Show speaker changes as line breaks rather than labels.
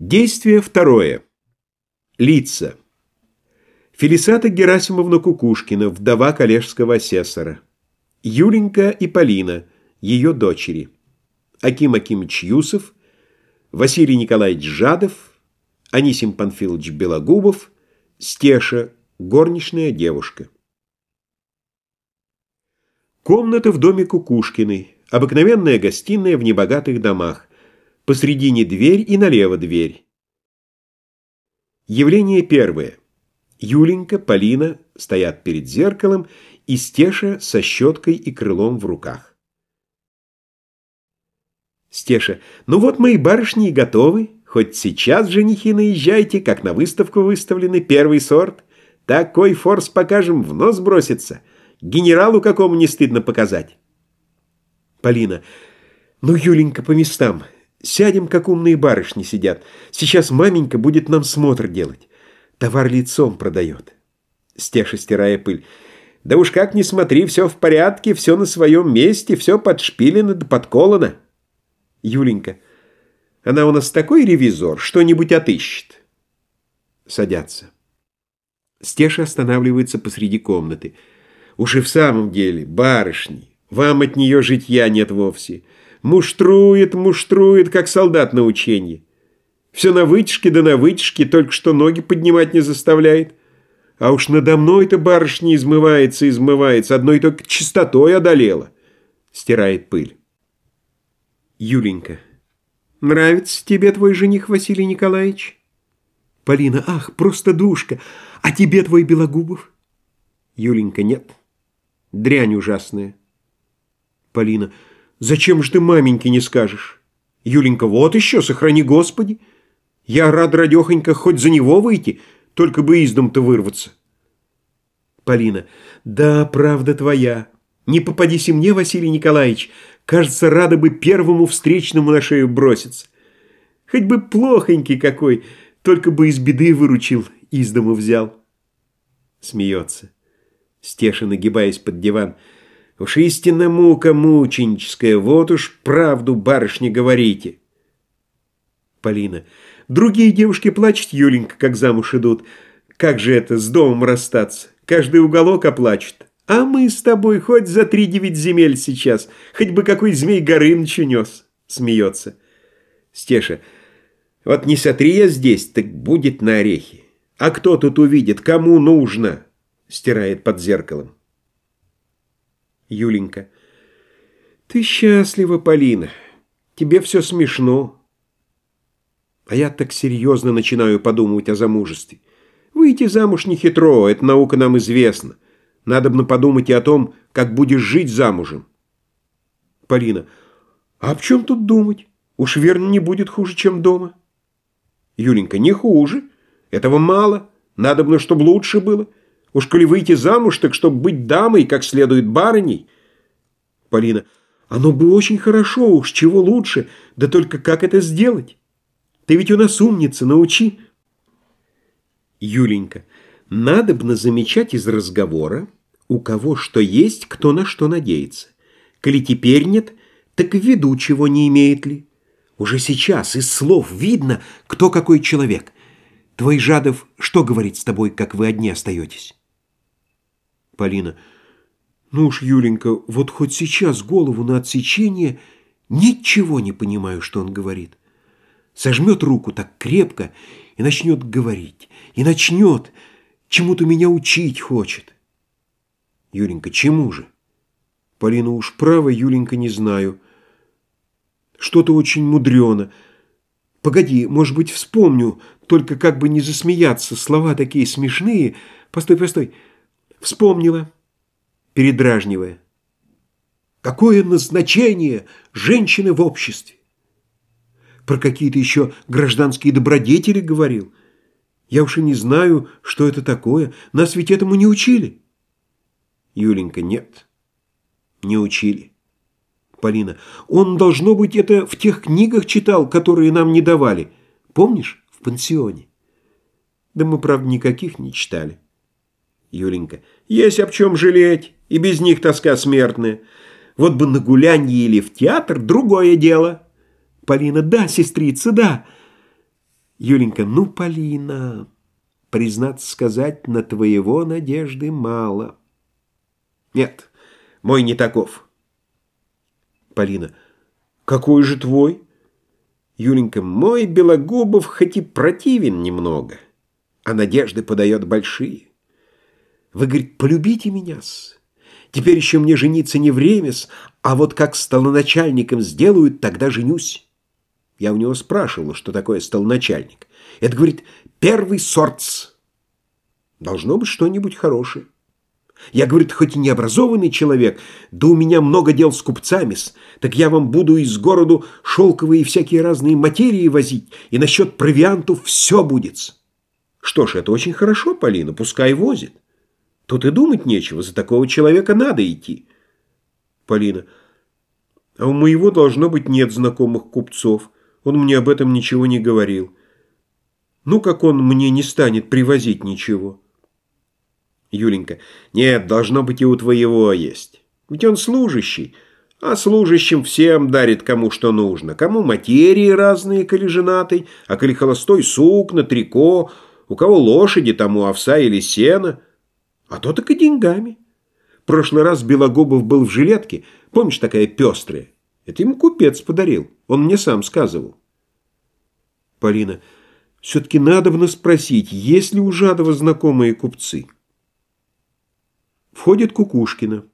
Действие второе. Лица. Фелисата Герасимовна Кукушкина, вдова коллежского асессора. Юленька и Полина, ее дочери. Аким Акимович Юсов, Василий Николаевич Жадов, Анисим Панфилович Белогубов, Стеша, горничная девушка. Комната в доме Кукушкиной, обыкновенная гостиная в небогатых домах. Посредине дверь и налево дверь. Явление первое. Юленька, Полина стоят перед зеркалом, и Стеша со щеткой и крылом в руках. Стеша. Ну вот мои барышни и готовы. Хоть сейчас, женихи, наезжайте, как на выставку выставлены, первый сорт. Такой форс покажем, в нос бросится. Генералу какому не стыдно показать. Полина. Ну, Юленька, по местам. Сядем, как умные барышни сидят. Сейчас маменька будет нам смотр делать. Товар лицом продает. Стеша, стирая пыль. Да уж как ни смотри, все в порядке, все на своем месте, все подшпилено да подколано. Юленька. Она у нас такой ревизор, что-нибудь отыщет. Садятся. Стеша останавливается посреди комнаты. Уж и в самом деле, барышни, вам от нее житья нет вовсе. Муштрует, муштрует, как солдат на учении. Все на вытяжке да на вытяжке, только что ноги поднимать не заставляет. А уж надо мной-то барышня измывается, измывается, одной только чистотой одолела. Стирает пыль. Юленька. Нравится тебе твой жених Василий Николаевич? Полина. Ах, просто душка. А тебе твой Белогубов? Юленька. Нет. Дрянь ужасная. Полина. Зачем же ты маменьке не скажешь? Юленька, вот еще, сохрани Господи. Я рад, радехонька, хоть за него выйти, только бы из дом-то вырваться. Полина, да, правда твоя. Не попадись и мне, Василий Николаевич. Кажется, рада бы первому встречному на шею броситься. Хоть бы плохонький какой, только бы из беды выручил, из дому взял. Смеется. Стеша, нагибаясь под диван, — Уж истинно мука мученическая, вот уж правду, барышня, говорите. Полина. Другие девушки плачут, Юленька, как замуж идут. Как же это, с домом расстаться? Каждый уголок оплачет. А мы с тобой хоть за три девять земель сейчас, хоть бы какой змей Горыныч унес. Смеется. Стеша. Вот не сотри я здесь, так будет на орехи. А кто тут увидит, кому нужно? Стирает под зеркалом. Юленька. Ты счастлива, Полина. Тебе все смешно. А я так серьезно начинаю подумывать о замужестве. Выйти замуж не хитро, эта наука нам известна. Надо бы подумать и о том, как будешь жить замужем. Полина. А об чем тут думать? Уж верно не будет хуже, чем дома. Юленька. Не хуже. Этого мало. Надо бы, чтобы лучше было. Уж коли выйти замуж, так чтобы быть дамой, как следует барыней. Полина. Оно бы очень хорошо, уж чего лучше, да только как это сделать? Ты ведь у нас умница, научи. Юленька. Надо бы замечать из разговора, у кого что есть, кто на что надеется. Коли теперь нет, так в виду чего не имеет ли. Уже сейчас из слов видно, кто какой человек. Твой Жадов что говорит с тобой, как вы одни остаетесь? Полина. Ну уж, Юленька, вот хоть сейчас голову на отсечение, ничего не понимаю, что он говорит. Сожмет руку так крепко и начнет говорить. И начнет, чему-то меня учить хочет. Юленька, чему же? Полина, уж право, Юленька, не знаю. Что-то очень мудрено. Погоди, может быть, вспомню, только как бы не засмеяться. Слова такие смешные. Постой, постой. Вспомнила, передражнивая. Какое назначение женщины в обществе? Про какие-то еще гражданские добродетели говорил. Я уж и не знаю, что это такое. Нас ведь этому не учили. Юленька, нет, не учили. Полина, он, должно быть, это в тех книгах читал, которые нам не давали. Помнишь, в пансионе? Да мы, правда, никаких не читали. Юленька. Есть об чем жалеть, и без них тоска смертная. Вот бы на гулянье или в театр – другое дело. Полина. Да, сестрица, да. Юленька, ну, Полина, признаться сказать, на твоего надежды мало. Нет, мой не таков. Полина, какой же твой? Юленька, мой Белогубов хоть и противен немного, а надежды подает большие. Вы, говорит, полюбите меня-с. Теперь еще мне жениться не время-с, а вот как столоначальником сделают, тогда женюсь. Я у него спрашивал, что такое столоначальник. Это, говорит, первый сортс. Должно быть что-нибудь хорошее. Я, говорит, хоть и не образованный человек, да у меня много дел с купцами, -с, так я вам буду из городу шелковые всякие разные материи возить, и насчет провианту все будет. -с. Что ж, это очень хорошо, Полина, пускай возит. Тут и думать нечего, за такого человека надо идти. Полина, а у моего должно быть нет знакомых купцов. Он мне об этом ничего не говорил. Ну, как он мне не станет привозить ничего? Юленька. Нет, должно быть и у твоего есть. Ведь он служащий, а служащим всем дарит кому что нужно. Кому материи разные, коли женатый, а коли холостой сукна, трико, у кого лошади, тому овса или сена, а то так и деньгами. прошлый раз Белогубов был в жилетке, помнишь, такая пестрая? Это ему купец подарил, он мне сам сказывал. Полина, все-таки надо бы спросить, есть ли у Жадова знакомые купцы? Входит Кукушкина.